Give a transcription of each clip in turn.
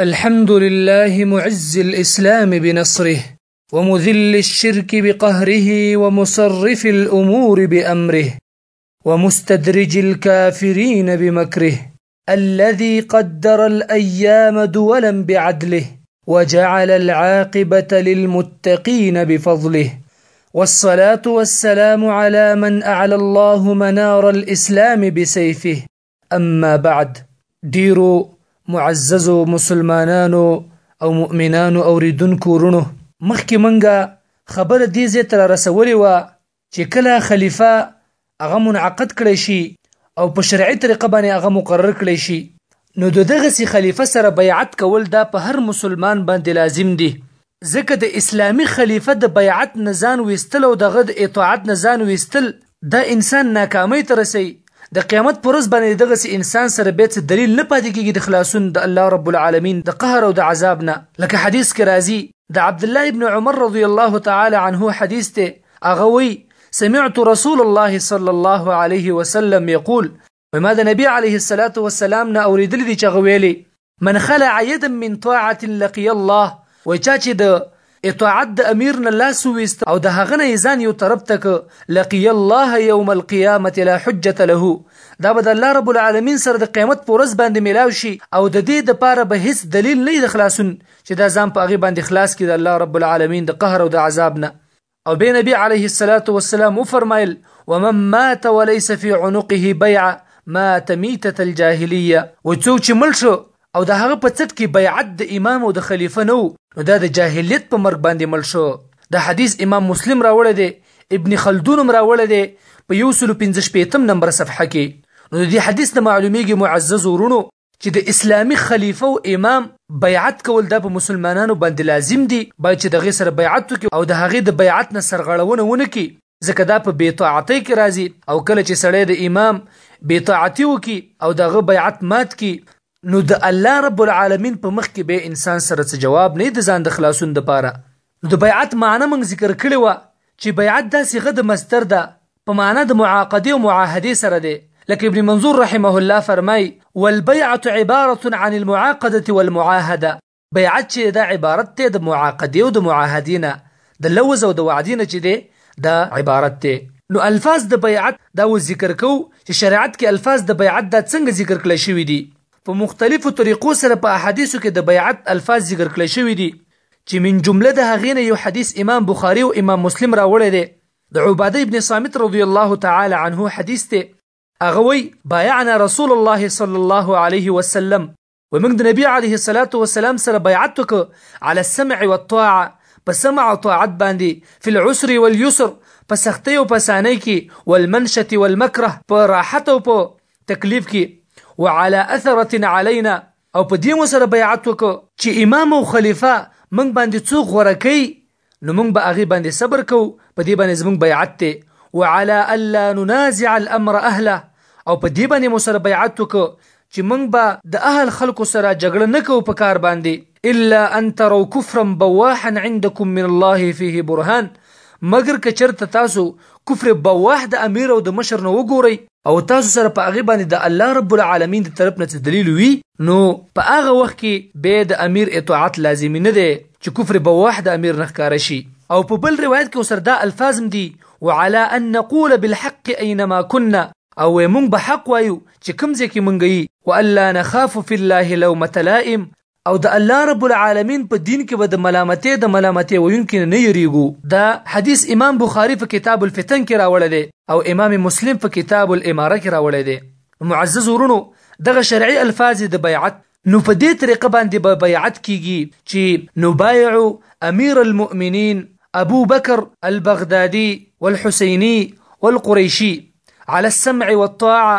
الحمد لله معز الإسلام بنصره ومذل الشرك بقهره ومصرف الأمور بأمره ومستدرج الكافرين بمكره الذي قدر الأيام دولا بعدله وجعل العاقبة للمتقين بفضله والصلاة والسلام على من أعلى الله منار الإسلام بسيفه اما بعد ډیرو معززو مسلمانانو او مؤمنانو او ریدونکو ورونو مخکې منګه خبره دې ځای ته رسولې وه چې کله خلیفه هغه منعقد کړی شي او په شرعي طریقه باندې هغه مقرر کړی شي نو د دغه سي خلیفه سره بیعت کول دا په هر مسلمان باندې لازم دي ځکه د اسلامي خلیفه د بیعت نه ځان ویستل او د هغه د اطاعت نه ځان ویستل دا انسان ناکامۍ ته رسوي، د قیامت په ورځ باندې د دغسې انسان سره بیا څه دلیل نه پاتې کیږي د خلاصون د الله رب العالمین د قهر او د عذاب نه، لکه حدیث کې راځي د عبدالله ابن عمر رضی الله تعالی عنه حدیث دی هغه وایي، سمعت رسول الله صلی الله علیه وسلم یقول، وای ما د نبی علیه الصلاۃ والسلام نه اوریدل دي چې غویلي من خلع یدا من طاعه لقي الله وای چا چې د اطاعت د امیر نه لاس وست او د هغه نه ځان یو طرف تک لقي الله یوم القیامه لا حجه له دا به د الله رب العالمین سره د قیامت پر ورځ باندې ملاو شي او د دې د پاره به هیڅ دلیل نه د خلاصون چې دا ځان په هغه باندې خلاص کړي د الله رب العالمین د قهر او د عذاب نه او بی نبی علیه الصلاة والسلام وفرمایل ومن مات وليس في عنقه بيعه مات ميتة الجاهليه و څوک چې مل شو او د هغه په څټ کې بیعت د امام او د خلیفه نو نو دا د جاهلیت په مرګ باندې مل شو دا حدیث امام مسلم راوړی دی ابن خلدون هم راوړی دی په یو سلو پنځه شپېتم نمبر صفحه کې نو د دې حدیث نه معلومیږي معزز ورونو چې د اسلامي خلیفه او امام بیعت کول دا په مسلمانانو باندې لازم دي، باید چې د هغې سره بیعت وکړي او د هغې د بیعت نه سرغړونه ونه کړي، ځکه دا په بې طاعتۍ کې راځي او کله چې سړی د امام بې طاعتي وکړي او د هغه بیعت مات کړي، نو د الله رب العالمین په مخ کې بیا انسان سره څه جواب نه وي د ځان د خلاصون لپاره نو د بیعت معنی موږ ذکر کړې وه چې بیعت دا صیغه د مصدر ده په معنی د معاقدې او معاهدې سره دی لکه ابن منظور رحمه الله فرمای والبیعة عبارة عن المعاقدة والمعاهده بیعت چې دا عبارت دی د معاقدې او د معاهدې نه د لوز او د وعدې نه چې دی دا عبارت دی نو الفاظ د بیعت دا و ذکر کو چې شریعت کې الفاظ د بیعت دا څنګه ذکر کړی شوی دی په مختلفو طریقو سره په احادیثو کې د بیعت الفاظ ذکر کړی شوی دی چې من جمله د هغې نه یو حدیث امام بخاري او امام مسلم راوړی دی د عباده ابن صامت رضی الله تعالی عنه حدیث دی هغه وی بایعنا رسول الله صلی الله علیه وسلم ومنګ د نبی علیه الصلاۃ والسلام سره بیعت وک علی السمع والطاعه په سمع او طاعت باندې فی العسر واليسر په سختۍ او په سانۍ کې والمنشت والمکره په راحت او په تکلیف کې وعلى اثره علينا او په دې مو سره بیعت وکړ چې امام او خلیفه موږ باندې څوک غوره کوي نو موږ به هغه باندې صبر کوو په دې باندې زموږ بیعت دی وعلى الا ننازع الامر اهله او په دې باندې مو سره بیعت وکړ چې موږ به د اهل خلکو سره جګړه نه کوو په کار باندې الا ان تروا کفرا بواحا عندكم من الله فيه برهان مګر که چرته تاسو کفر بواح د امیر او د مشر نه وګورئ او تاسو سره په هغه باندې د الله رب العالمین د طرف نه دلیل وي نو په هغه وخت کې به د امیر اطاعت لازمي نه دی چې کفر به واحد امیر نه ښکار شي او په بل روایت کې سره دا الفاظ دي وعلى ان نقول بالحق اينما كنا او مونږ به حق وایو چې کوم ځای کې مونږ یي والا نخاف في الله لومه لائم او د الله رب العالمين په دين کې به د ملامتې د ملامتې ويونکي نه نه يريږو دا حديث امام بخاري په کتاب الفتن کې راوړی دی او امام مسلم په کتاب الاماره کې راوړی دی معزز ورونو دغه شرعي الفاظ د بيعت نو په دې طریقه باندې به بیعت کیږي چې نبايع امير المؤمنين ابو بکر البغدادي والحسيني والقريشي على السمع والطاعه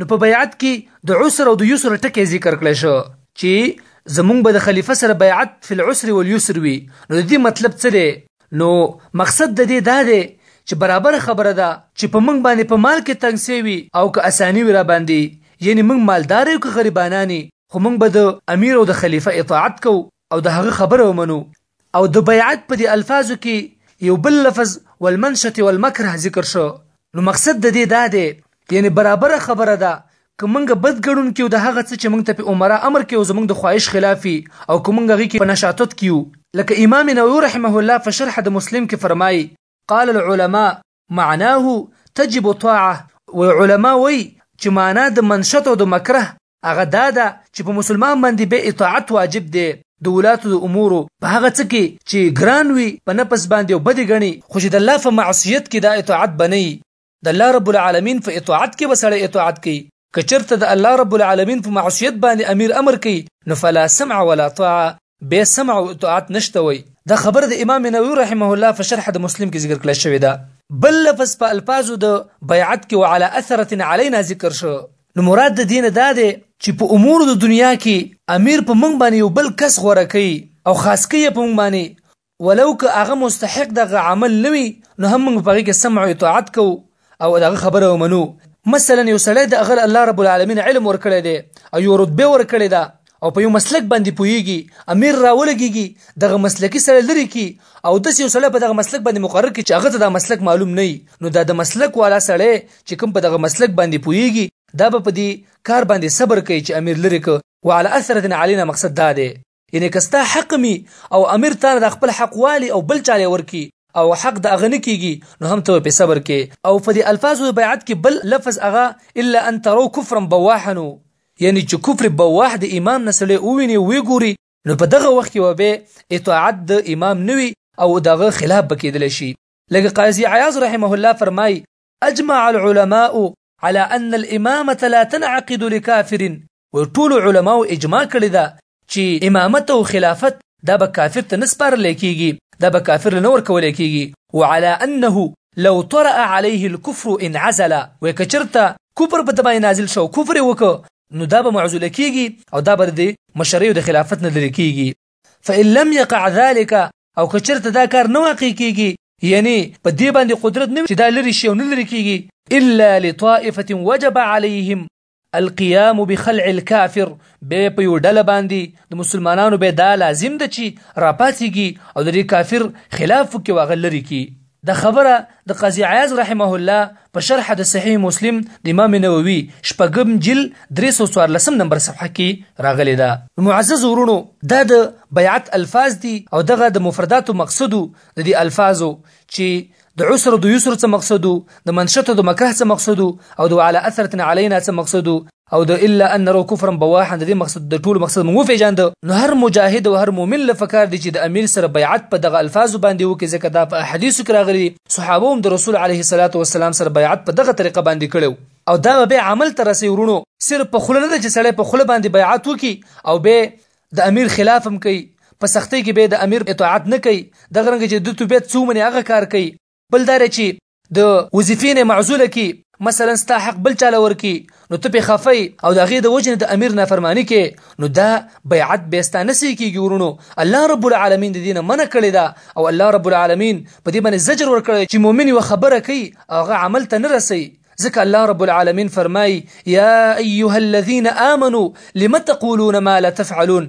نو په بیعت کې د عسر او د یسر ټکی ذکر کړی شو چې زمونږ به د خلیفه سره بیعت فی العسر والیسر وي نو د دې مطلب څه دی نو مقصد د دې دا دی چې برابر خبره ده چې په موږ باندې په مال کې تنګ سوي او که اساني وي را باندې یعنی موږ مالدار یو که غریبانانی خو موږ به د امیر او د خلیفه اطاعت کو او د هغه خبره ومنو او د بیعت په دې الفاظو کې یو بل لفظ والمنشت والمکره ذکر شو نو مقصد د دې دا دی یعنی برابره خبره ده که موږ بد ګڼونکي یو د هغه څه چې موږ ته پې امراء امر کوي او زموږ د خواهش خلاف وي او که موږ هغې کې په نشاطت کې یو لکه امام نووي رحمه الله په شرح د مسلم کې فرمایي قال العلماء معناه تجب طاعه و علما وی چې معنا د منشط او د مکره هغه دا ده چې په مسلمان باندې به اطاعت واجب دی د ولاتو د امورو په هغه څه کې چې ګران وي په نفس باندې او بدې ګڼي خو چې د الله په معصیت کې دا اطاعت بنئي د الله رب العالمین په اطاعت کې به سړی اطاعت کوي که چرته د الله رب العالمین په معصیت باندې امیر امر کوي نو فلا سمع ولا طاعه بے سمع او اطاعت نشته وي دا خبر د امام نووي رحمه الله په شرح د مسلم کې ذکر کړل شوی ده بل لفظ په الفاظو د بیعت کې وعلى اثره علينا ذکر شو نو مراد د دین دا دی چې په امور د دنیا کې امیر په موږ باندې یو بل کس غوړه کوي او خاص کوي په موږ باندې ولو که هغه مستحق دغه عمل نه وي نو هم موږ په هغې کې سمع او اطاعت کوو او دغه خبره ومنو مثلا یو سړی د هغه الله رب العالمین علم ورکړی دی او یو رتبه ورکړې ده او په یو مسلک باندې پوهیږي امیر راولګيږي دغه مسلکی سره لري کی او د یو سړی په دغه مسلک باندې مقرر کی چې هغه ته دا مسلک معلوم نه نو دا د مسلک والا سړی چې کوم په دغه مسلک باندې پوهیږي دا به په دې کار باندې صبر کوي چې امیر لري ک وعلى اثرتنا علينا مقصد دا دی یعنی که ستا حق می او امیر تانه د خپل حق والی او بل چاله ورکی او حق د اغه نه کیږي نو هم ته په صبر کې او په دې الفاظو بیعت کې بل لفظ اغه الا ان تروا کفرا بواحا یعنی چې کفر بواح د امام نسله اوویني وی ګوري نو په دغه وخت کې وبه اطاعت د امام نوي او دغه خلاف بکیدل شي لکه قاضي عیاض رحمه الله فرمای اجمع العلماء على ان الامامه لا تنعقد لكافر وټول علماء اجماع کړی دا چې امامت او خلافت دا به کافر ته نسپار لیکيږي دا به کافر نه ور کول کیږي وعلى انه لو طرأ عليه الكفر ان عزل وکچرته کفر په تبای نازل شو کفر وک نو دا به معزول کیږي او دا به د مشرۍ د خلافت نه لري کیږي فإن لم يقع ذلك او که چرته دا کار نه واقع کیږي یعنی په دې باندې قدرت نه چې دا لري شي او نه لري کیږي الا لطائفه وجب عليهم القيام بخلع الكافر به په یو ډله باندې د مسلمانانو به دا لازم ده چې راپاتېږي او د دې کافر خلاف کې واغلري کی دا خبره د قاضي عیاض رحمه الله په شرح د صحیح مسلم د امام نووي شپږم جل 314 نمبر صفحه کې راغلي ده معزز ورونو دا د بیعت الفاظ دي او دغه د مفرداتو مقصد د دې الفاظو چې د عسر د یسر څخه مقصد د منشته د مکره څخه مقصد او د علی اثرتنا علینا څخه مقصد او د الا ان نرو کفرا بواحا د دې مقصد د ټول مقصد مو پیژاند نو هر مجاهد او هر مؤمن له فکر دي چې د امیر سره بیعت په دغه الفاظ باندې وکړي ځکه دا په احادیث کې راغلي صحابه هم د رسول علیه الصلاۃ والسلام سره بیعت په دغه طریقه باندې کړو او دا به عمل تر رسې ورونو صرف په خله نه چې سړی په خله باندې بیعت وکي او به د امیر خلاف هم کوي په سختۍ کې به د امیر اطاعت نه کوي د غرنګ چې د توبې څومره هغه کار کوي بل دا چې د وظیفې نه معزوله کی مثلا ستا حق بل چاله ورکی نو ته په خفای او د غې د وجنه د امیر نافرمانی کې نو دا بیعت بیستا نسی کیږي ورونو الله رب العالمین د دینه منع کړی دا او الله رب العالمین په دې باندې زجر ورکړی چې مؤمن و خبره کوي هغه عمل ته نه رسي ځکه الله رب العالمین فرمای یا ایها الذین آمنو لم تقولون ما لا تفعلون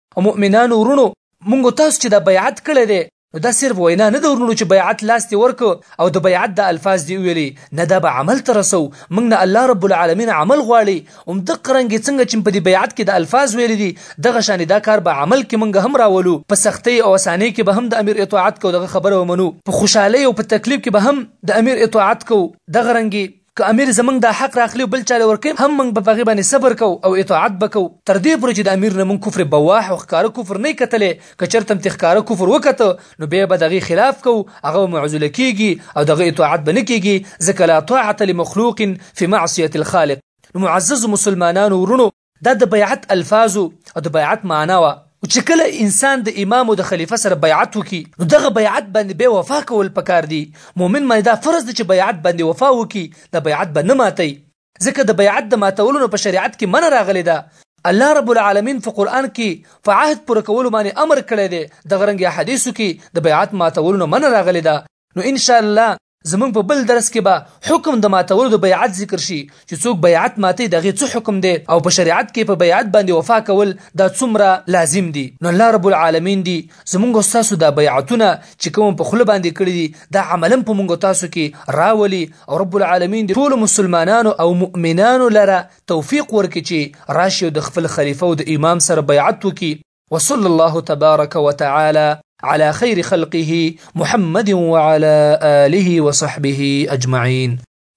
او مؤمنانو ورونو مونږ تاسو چې دا بیعت کړی دی نو دا صرف وینا نه ده ورونو چې بیعت لاس دې ورک او د بیعت دا الفاظ دې ویلي نه دا به عمل ته رسو مونږ نه الله رب العالمین عمل غواړي هم د قرنګ څنګه چې په دې بیعت کې د الفاظ ویلي دي دغه شان دا کار به عمل کې مونږ هم راولو په سختۍ او اسانۍ کې به هم د امیر اطاعت کو دغه خبره ومنو په خوشحالۍ او په تکلیف کې به هم د امیر اطاعت کو دغه رنګي که امیر زمونږ دا حق راخلي او بل چا له ورکوي هم مونږ به په هغې باندې صبر کوو او اطاعت به کوو تر دې پورې چې د امیر نه مونږ کفر بواح او ښکاره کفر نه کتلی که چرته هم ترې ښکاره کفر وکته نو بیا به د هغې خلاف کوو هغه به معزوله کیږي او د هغه اطاعت به نه کیږي ځکه لا طاعة لمخلوق فی معصیة الخالق نو معززو مسلمانانو وروڼو دا د بیعت الفاظ او د بیعت معنا وه او چې کله انسان د امام او د خلیفه سره بیعت وکي نو دغه بیعت باندې به وفا کول پکار دي مؤمن باندې دا فرض دی چې بیعت باندې وفا وکي د بیعت به نه ماتي ځکه د بیعت د ماتولو نه په شریعت کې منع راغلی ده الله رب العالمین په قران کې په عهد پر کول باندې امر کړی دی د غرنګ حدیثو کې د بیعت ماتولو نه منع راغلی ده نو ان شاء الله زمونږ په بل درس کې به حکم د ماتولو د بیعت ذکر شي چې څوک بیعت ماتي د غي څه حکم دی او په شریعت کې په بیعت باندې وفا کول دا څومره لازم دي نو الله رب العالمین دی زمونږ تاسو د بیعتونه چې کوم په خله باندې کړی دي دا عملا په مونږ تاسو کې راولي او رب العالمین دی ټول مسلمانانو او مؤمنانو لره توفیق ورکړي چې راشي د خپل خلیفہ او د امام سره بیعت وکړي وصلى الله تبارك وتعالى على خير خلقه محمد وعلى آله وصحبه أجمعين